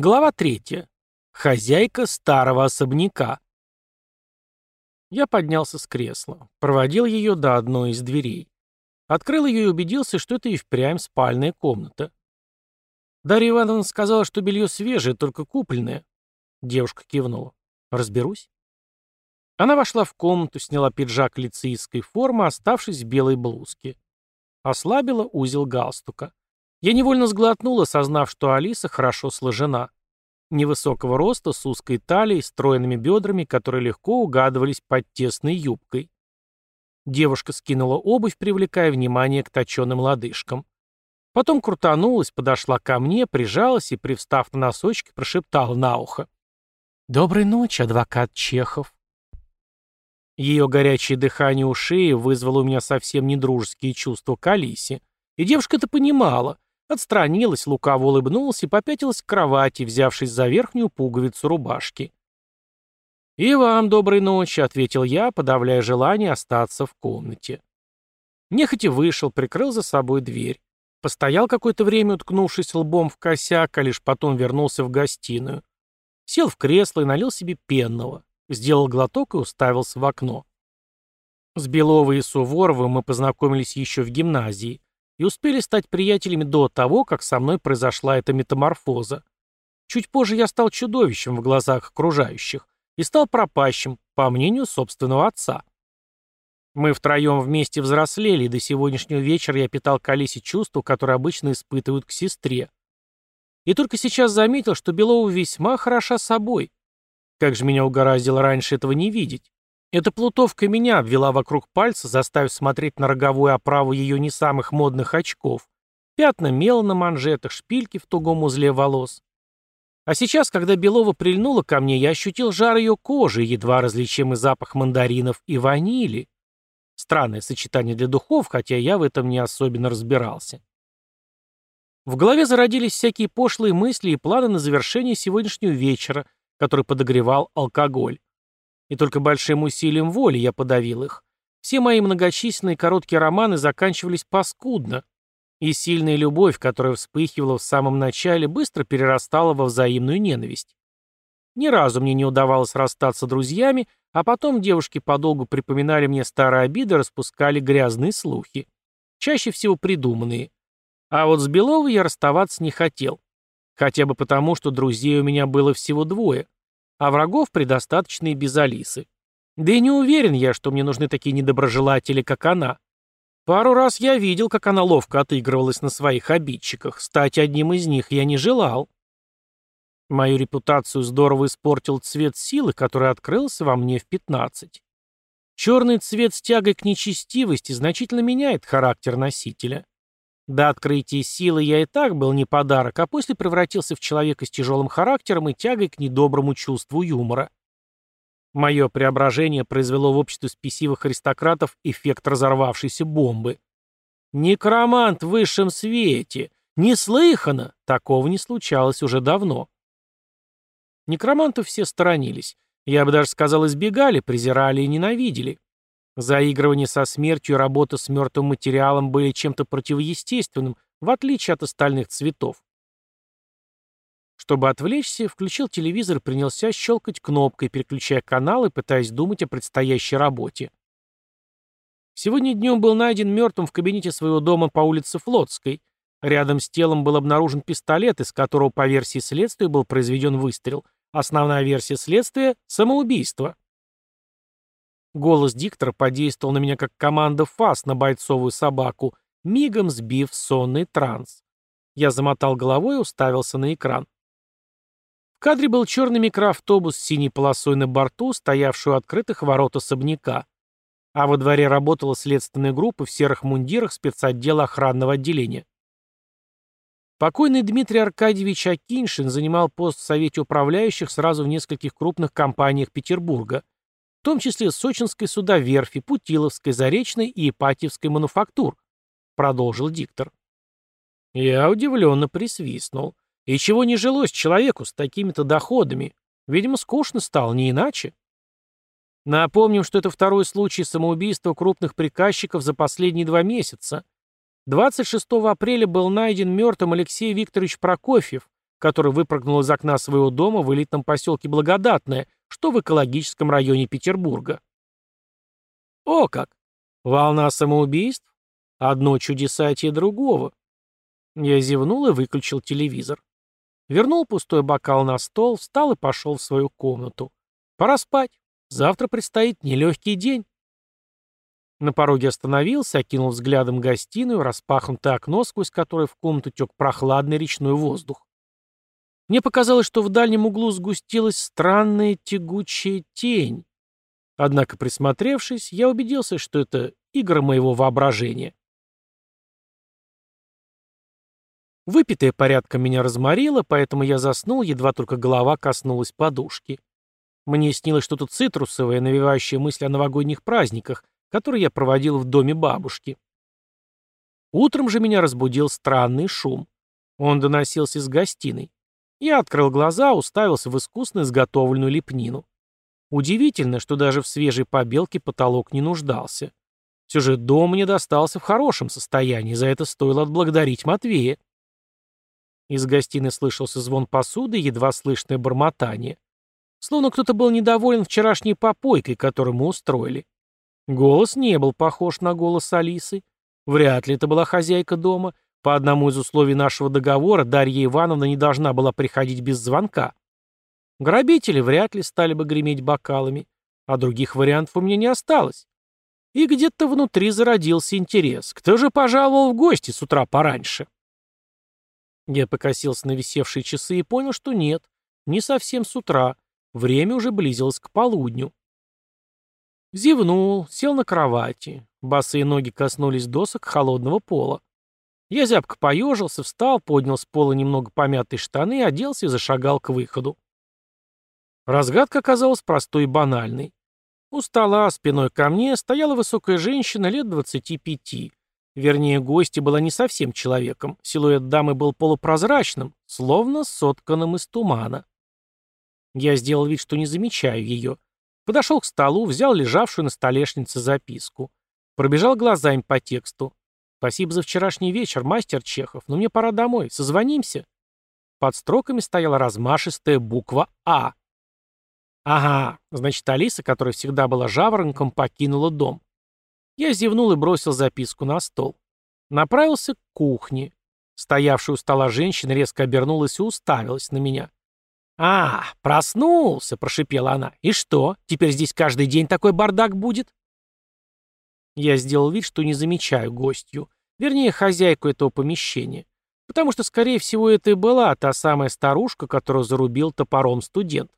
Глава третья. Хозяйка старого особняка. Я поднялся с кресла, проводил ее до одной из дверей. Открыл ее и убедился, что это и впрямь спальная комната. Дарья Ивановна сказала, что белье свежее, только купленное. Девушка кивнула. «Разберусь?» Она вошла в комнату, сняла пиджак лицеистской формы, оставшись в белой блузке. Ослабила узел галстука. Я невольно сглотнул, осознав, что Алиса хорошо сложена. Невысокого роста, с узкой талией, стройными бедрами, которые легко угадывались под тесной юбкой. Девушка скинула обувь, привлекая внимание к точенным лодыжкам. Потом крутанулась, подошла ко мне, прижалась и, привстав на носочки, прошептала на ухо. «Доброй ночи, адвокат Чехов». Ее горячее дыхание у шеи вызвало у меня совсем недружеские чувства к Алисе. И девушка это понимала. Отстранилась, лукаво улыбнулась и попятилась к кровати, взявшись за верхнюю пуговицу рубашки. «И вам доброй ночи», — ответил я, подавляя желание остаться в комнате. Нехотя вышел, прикрыл за собой дверь. Постоял какое-то время, уткнувшись лбом в косяк, а лишь потом вернулся в гостиную. Сел в кресло и налил себе пенного. Сделал глоток и уставился в окно. С Беловой и Суворовым мы познакомились еще в гимназии и успели стать приятелями до того, как со мной произошла эта метаморфоза. Чуть позже я стал чудовищем в глазах окружающих и стал пропащим, по мнению собственного отца. Мы втроем вместе взрослели, и до сегодняшнего вечера я питал к Алисе чувства, которые обычно испытывают к сестре. И только сейчас заметил, что Белова весьма хороша собой. Как же меня угораздило раньше этого не видеть. Эта плутовка меня обвела вокруг пальца, заставив смотреть на роговую оправу ее не самых модных очков, пятна мела на манжетах, шпильки в тугом узле волос. А сейчас, когда Белова прильнула ко мне, я ощутил жар ее кожи едва различимый запах мандаринов и ванили. Странное сочетание для духов, хотя я в этом не особенно разбирался. В голове зародились всякие пошлые мысли и планы на завершение сегодняшнего вечера, который подогревал алкоголь. И только большим усилием воли я подавил их. Все мои многочисленные короткие романы заканчивались паскудно, и сильная любовь, которая вспыхивала в самом начале, быстро перерастала во взаимную ненависть. Ни разу мне не удавалось расстаться с друзьями, а потом девушки подолгу припоминали мне старые обиды, распускали грязные слухи. Чаще всего придуманные. А вот с Беловой я расставаться не хотел. Хотя бы потому, что друзей у меня было всего двое а врагов предостаточно и без Алисы. Да и не уверен я, что мне нужны такие недоброжелатели, как она. Пару раз я видел, как она ловко отыгрывалась на своих обидчиках. Стать одним из них я не желал. Мою репутацию здорово испортил цвет силы, который открылся во мне в 15. Черный цвет с тягой к нечестивости значительно меняет характер носителя. До открытия силы я и так был не подарок, а после превратился в человека с тяжелым характером и тягой к недоброму чувству юмора. Мое преображение произвело в обществе спесивых аристократов эффект разорвавшейся бомбы. Некромант в высшем свете! Неслыханно! Такого не случалось уже давно. Некромантов все сторонились. Я бы даже сказал, избегали, презирали и ненавидели. Заигрывание со смертью и работа с мертвым материалом были чем-то противоестественным, в отличие от остальных цветов. Чтобы отвлечься, включил телевизор и принялся щелкать кнопкой, переключая каналы, пытаясь думать о предстоящей работе. Сегодня днем был найден мертвым в кабинете своего дома по улице Флотской. Рядом с телом был обнаружен пистолет, из которого, по версии следствия, был произведен выстрел. Основная версия следствия — самоубийство. Голос диктора подействовал на меня как команда ФАС на бойцовую собаку, мигом сбив сонный транс. Я замотал головой и уставился на экран. В кадре был черный микроавтобус с синей полосой на борту, стоявший у открытых ворот особняка. А во дворе работала следственная группа в серых мундирах спецотдела охранного отделения. Покойный Дмитрий Аркадьевич Акиншин занимал пост в Совете управляющих сразу в нескольких крупных компаниях Петербурга – в том числе Сочинской судоверфи, Путиловской, Заречной и Ипатьевской мануфактур, продолжил диктор. Я удивленно присвистнул. И чего не жилось человеку с такими-то доходами? Видимо, скучно стало, не иначе. Напомним, что это второй случай самоубийства крупных приказчиков за последние два месяца. 26 апреля был найден мертвым Алексей Викторович Прокофьев, который выпрыгнул из окна своего дома в элитном поселке Благодатное, что в экологическом районе Петербурга. О как! Волна самоубийств? Одно чудесатие другого. Я зевнул и выключил телевизор. Вернул пустой бокал на стол, встал и пошел в свою комнату. Пора спать. Завтра предстоит нелегкий день. На пороге остановился, окинул взглядом гостиную, распахнутое окно, сквозь которое в комнату тек прохладный речной воздух. Мне показалось, что в дальнем углу сгустилась странная тягучая тень. Однако, присмотревшись, я убедился, что это игры моего воображения. Выпитое порядком меня разморило, поэтому я заснул, едва только голова коснулась подушки. Мне снилось что-то цитрусовое, навевающее мысли о новогодних праздниках, которые я проводил в доме бабушки. Утром же меня разбудил странный шум. Он доносился из гостиной. Я открыл глаза, уставился в искусно изготовленную лепнину. Удивительно, что даже в свежей побелке потолок не нуждался. Все же дом мне достался в хорошем состоянии, за это стоило отблагодарить Матвея. Из гостиной слышался звон посуды едва слышное бормотание. Словно кто-то был недоволен вчерашней попойкой, которую мы устроили. Голос не был похож на голос Алисы. Вряд ли это была хозяйка дома. По одному из условий нашего договора Дарья Ивановна не должна была приходить без звонка. Грабители вряд ли стали бы греметь бокалами, а других вариантов у меня не осталось. И где-то внутри зародился интерес. Кто же пожаловал в гости с утра пораньше? Я покосился на висевшие часы и понял, что нет, не совсем с утра. Время уже близилось к полудню. Зевнул, сел на кровати. Босые ноги коснулись досок холодного пола. Я зябко поежился, встал, поднял с пола немного помятые штаны, оделся и зашагал к выходу. Разгадка оказалась простой и банальной. У стола, спиной ко мне, стояла высокая женщина лет двадцати пяти. Вернее, гостья была не совсем человеком. Силуэт дамы был полупрозрачным, словно сотканным из тумана. Я сделал вид, что не замечаю ее. Подошел к столу, взял лежавшую на столешнице записку. Пробежал глазами по тексту. «Спасибо за вчерашний вечер, мастер Чехов, но мне пора домой. Созвонимся». Под строками стояла размашистая буква «А». Ага, значит, Алиса, которая всегда была жаворонком, покинула дом. Я зевнул и бросил записку на стол. Направился к кухне. Стоявшая у стола женщина резко обернулась и уставилась на меня. «А, проснулся!» — прошипела она. «И что, теперь здесь каждый день такой бардак будет?» Я сделал вид, что не замечаю гостью, вернее, хозяйку этого помещения, потому что, скорее всего, это и была та самая старушка, которую зарубил топором студент.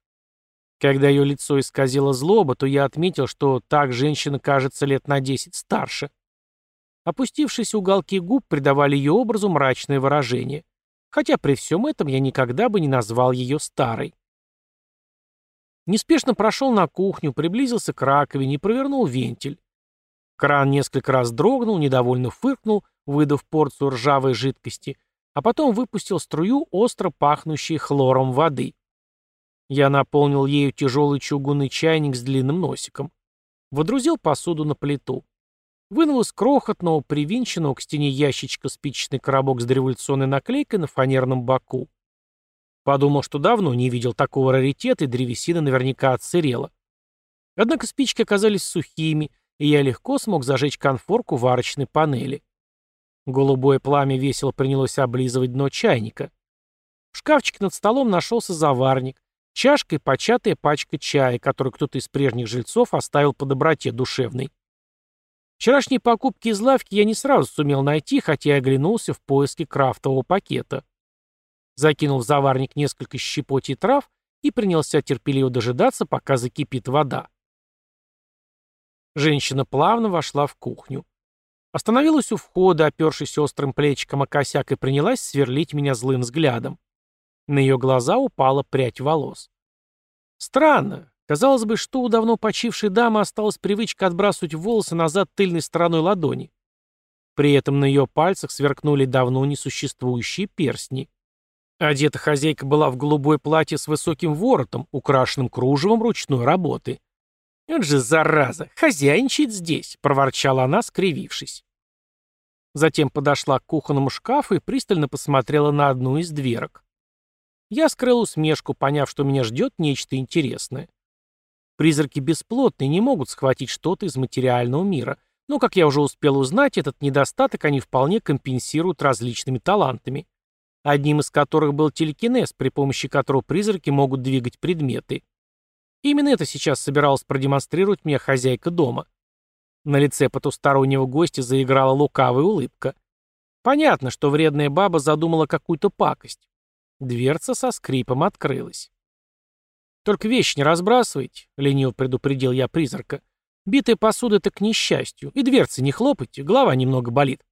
Когда ее лицо исказило злоба, то я отметил, что так женщина кажется лет на десять старше. Опустившиеся уголки губ придавали ее образу мрачное выражение, хотя при всем этом я никогда бы не назвал ее старой. Неспешно прошел на кухню, приблизился к раковине и провернул вентиль. Кран несколько раз дрогнул, недовольно фыркнул, выдав порцию ржавой жидкости, а потом выпустил струю остро пахнущей хлором воды. Я наполнил ею тяжелый чугунный чайник с длинным носиком. Водрузил посуду на плиту. Вынул из крохотного, привинченного к стене ящичка спичечный коробок с дореволюционной наклейкой на фанерном боку. Подумал, что давно не видел такого раритета, и древесина наверняка отсырела. Однако спички оказались сухими, и я легко смог зажечь конфорку варочной панели. Голубое пламя весело принялось облизывать дно чайника. В шкафчике над столом нашелся заварник, Чашка и початая пачка чая, которую кто-то из прежних жильцов оставил по доброте душевной. Вчерашние покупки из лавки я не сразу сумел найти, хотя и оглянулся в поиске крафтового пакета. Закинул в заварник несколько щепотей трав и принялся терпеливо дожидаться, пока закипит вода. Женщина плавно вошла в кухню. Остановилась у входа, опершись острым плечиком о косяк, и принялась сверлить меня злым взглядом. На ее глаза упала прядь волос. Странно. Казалось бы, что у давно почившей дамы осталась привычка отбрасывать волосы назад тыльной стороной ладони. При этом на ее пальцах сверкнули давно несуществующие перстни. Одета хозяйка была в голубое платье с высоким воротом, украшенным кружевом ручной работы. «Вот же зараза! Хозяйничает здесь!» — проворчала она, скривившись. Затем подошла к кухонному шкафу и пристально посмотрела на одну из дверок. Я скрыл усмешку, поняв, что меня ждет нечто интересное. Призраки бесплотные, не могут схватить что-то из материального мира. Но, как я уже успел узнать, этот недостаток они вполне компенсируют различными талантами. Одним из которых был телекинез, при помощи которого призраки могут двигать предметы. Именно это сейчас собиралась продемонстрировать мне хозяйка дома. На лице потустороннего гостя заиграла лукавая улыбка. Понятно, что вредная баба задумала какую-то пакость. Дверца со скрипом открылась. «Только вещи не разбрасывайте», — лениво предупредил я призрака. «Битая посуда — это к несчастью. И дверцы не хлопайте, голова немного болит».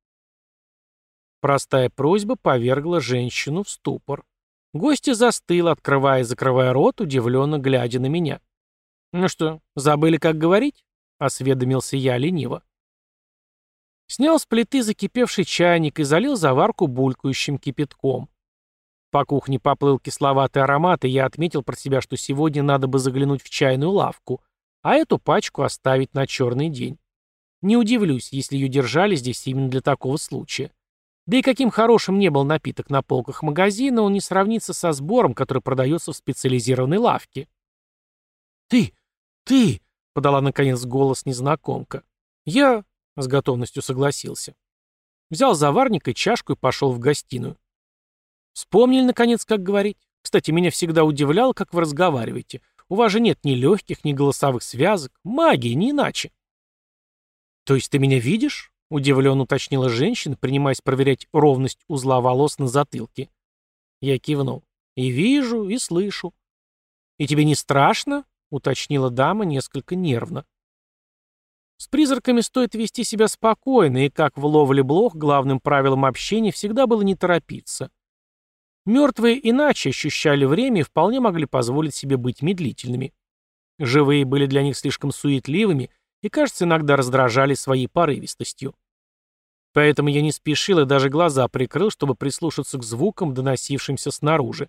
Простая просьба повергла женщину в ступор. Гостья застыла, открывая и закрывая рот, удивленно глядя на меня. «Ну что, забыли, как говорить?» — осведомился я лениво. Снял с плиты закипевший чайник и залил заварку булькающим кипятком. По кухне поплыл кисловатый аромат, и я отметил про себя, что сегодня надо бы заглянуть в чайную лавку, а эту пачку оставить на черный день. Не удивлюсь, если ее держали здесь именно для такого случая. Да и каким хорошим не был напиток на полках магазина, он не сравнится со сбором, который продается в специализированной лавке. «Ты! Ты!» — подала наконец голос незнакомка. «Я...» С готовностью согласился. Взял заварник и чашку и пошел в гостиную. Вспомнили, наконец, как говорить. Кстати, меня всегда удивляло, как вы разговариваете. У вас же нет ни легких, ни голосовых связок. Магии, не иначе. То есть ты меня видишь? Удивленно уточнила женщина, принимаясь проверять ровность узла волос на затылке. Я кивнул. И вижу, и слышу. И тебе не страшно? Уточнила дама несколько нервно. С призраками стоит вести себя спокойно, и как в ловле блох, главным правилом общения всегда было не торопиться. Мертвые иначе ощущали время и вполне могли позволить себе быть медлительными. Живые были для них слишком суетливыми и, кажется, иногда раздражали своей порывистостью. Поэтому я не спешил и даже глаза прикрыл, чтобы прислушаться к звукам, доносившимся снаружи.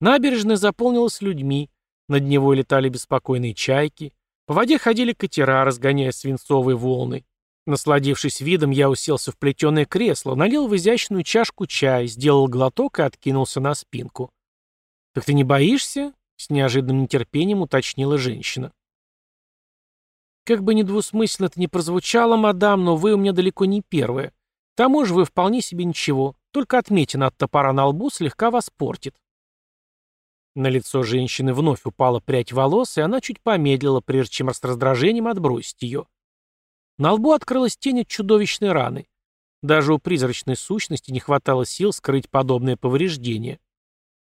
Набережная заполнилась людьми, над него летали беспокойные чайки, по воде ходили катера, разгоняя свинцовые волны. Насладившись видом, я уселся в плетеное кресло, налил в изящную чашку чай, сделал глоток и откинулся на спинку. «Так ты не боишься?» — с неожиданным нетерпением уточнила женщина. «Как бы недвусмысленно это ни прозвучало, мадам, но вы у меня далеко не первая. К тому же вы вполне себе ничего, только отметина от топора на лбу слегка вас портит». На лицо женщины вновь упала прядь волос, и она чуть помедлила, прежде чем с раздражением отбросить ее. На лбу открылась тень от чудовищной раны. Даже у призрачной сущности не хватало сил скрыть подобное повреждение.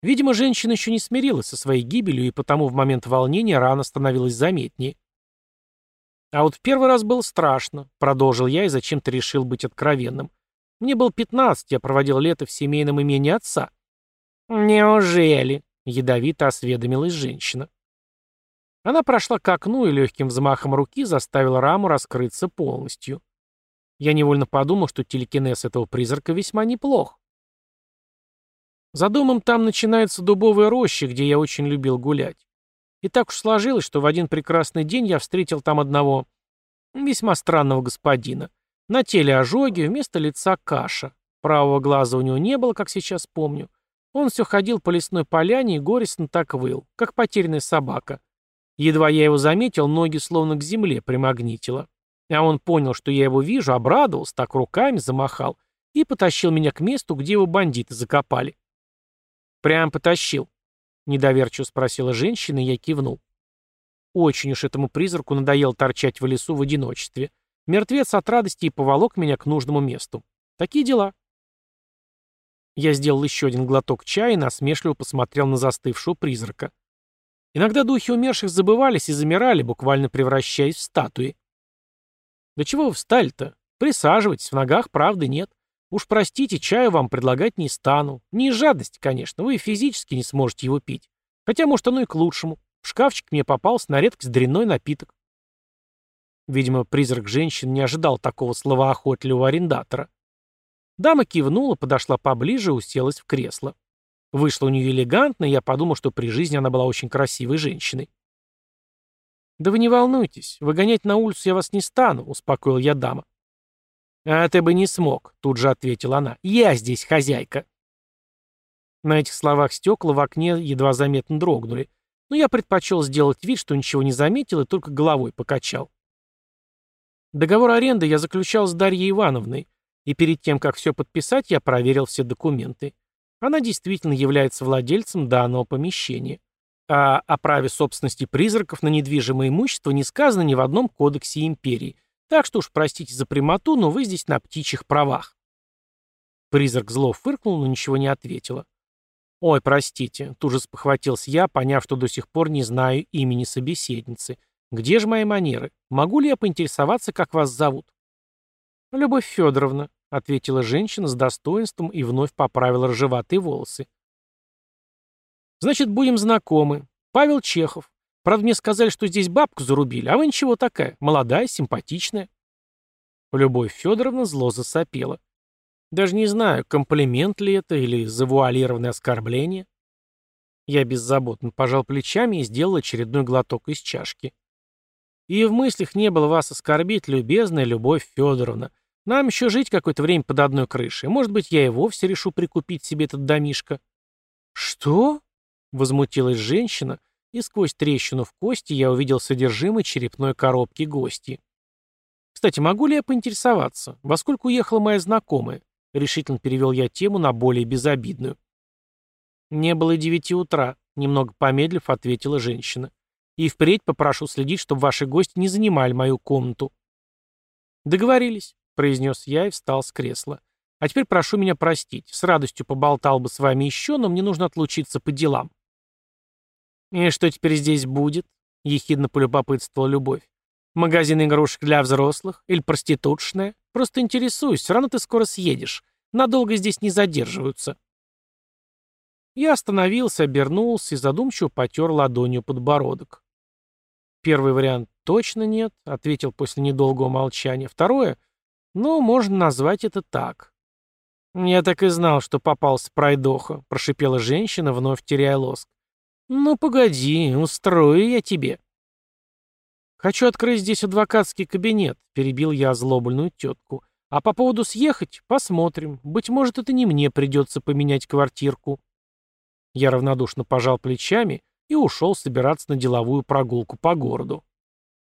Видимо, женщина еще не смирилась со своей гибелью, и потому в момент волнения рана становилась заметнее. «А вот в первый раз было страшно», — продолжил я и зачем-то решил быть откровенным. «Мне было пятнадцать, я проводил лето в семейном имении отца». «Неужели?» Ядовито осведомилась женщина. Она прошла к окну и легким взмахом руки заставила раму раскрыться полностью. Я невольно подумал, что телекинез этого призрака весьма неплох. За домом там начинается дубовая роща, где я очень любил гулять. И так уж сложилось, что в один прекрасный день я встретил там одного весьма странного господина. На теле ожоги, вместо лица каша. Правого глаза у него не было, как сейчас помню. Он все ходил по лесной поляне и горестно так выл, как потерянная собака. Едва я его заметил, ноги словно к земле примагнитило. А он понял, что я его вижу, обрадовался, так руками замахал и потащил меня к месту, где его бандиты закопали. «Прям потащил?» — недоверчиво спросила женщина, и я кивнул. Очень уж этому призраку надоело торчать в лесу в одиночестве. Мертвец от радости и поволок меня к нужному месту. Такие дела. Я сделал еще один глоток чая и насмешливо посмотрел на застывшего призрака. Иногда духи умерших забывались и замирали, буквально превращаясь в статуи. «Да чего вы встали-то? Присаживайтесь, в ногах правды нет. Уж простите, чаю вам предлагать не стану. Не из жадности, конечно, вы физически не сможете его пить. Хотя, может, оно и к лучшему. В шкафчик мне попался на редкость дрянной напиток». Видимо, призрак женщин не ожидал такого словоохотливого арендатора. Дама кивнула, подошла поближе и уселась в кресло. Вышло у нее элегантно, и я подумал, что при жизни она была очень красивой женщиной. «Да вы не волнуйтесь, выгонять на улицу я вас не стану», — успокоил я дама. «А ты бы не смог», — тут же ответила она. «Я здесь хозяйка». На этих словах стекла в окне едва заметно дрогнули, но я предпочел сделать вид, что ничего не заметил и только головой покачал. Договор аренды я заключал с Дарьей Ивановной, и перед тем, как все подписать, я проверил все документы. Она действительно является владельцем данного помещения. А о праве собственности призраков на недвижимое имущество не сказано ни в одном кодексе империи, так что уж простите за прямоту, но вы здесь на птичьих правах. Призрак зло фыркнул, но ничего не ответила. «Ой, простите», — тут же спохватился я, поняв, что до сих пор не знаю имени собеседницы. «Где же мои манеры? Могу ли я поинтересоваться, как вас зовут?» «Любовь Федоровна», — ответила женщина с достоинством и вновь поправила ржеватые волосы. «Значит, будем знакомы. Павел Чехов. Правда, мне сказали, что здесь бабку зарубили, а вы ничего такая, молодая, симпатичная». Любовь Федоровна зло засопела. Даже не знаю, комплимент ли это или завуалированное оскорбление. Я беззаботно пожал плечами и сделал очередной глоток из чашки. И в мыслях не было вас оскорбить, любезная Любовь Федоровна. Нам еще жить какое-то время под одной крышей. Может быть, я и вовсе решу прикупить себе этот домишко. Что? Возмутилась женщина, и сквозь трещину в кости я увидел содержимое черепной коробки гости. Кстати, могу ли я поинтересоваться, во сколько уехала моя знакомая? Решительно перевел я тему на более безобидную. Не было девяти утра, немного помедлив, ответила женщина. И впредь попрошу следить, чтобы ваши гости не занимали мою комнату. Договорились, произнес я и встал с кресла. А теперь прошу меня простить. С радостью поболтал бы с вами еще, но мне нужно отлучиться по делам. И что теперь здесь будет? Ехидно полюбопытствовала Любовь. Магазин игрушек для взрослых? Или проститутшная? Просто интересуюсь, все равно ты скоро съедешь. Надолго здесь не задерживаются. Я остановился, обернулся и задумчиво потер ладонью подбородок. Первый вариант точно нет, ответил после недолгого молчания. Второе, ну, можно назвать это так. Я так и знал, что попался пройдоха, прошипела женщина, вновь теряя лоск. Ну, погоди, устрою я тебе. Хочу открыть здесь адвокатский кабинет, перебил я озлобленную тетку. А по поводу съехать, посмотрим. Быть может, это не мне придется поменять квартирку. Я равнодушно пожал плечами и ушел собираться на деловую прогулку по городу.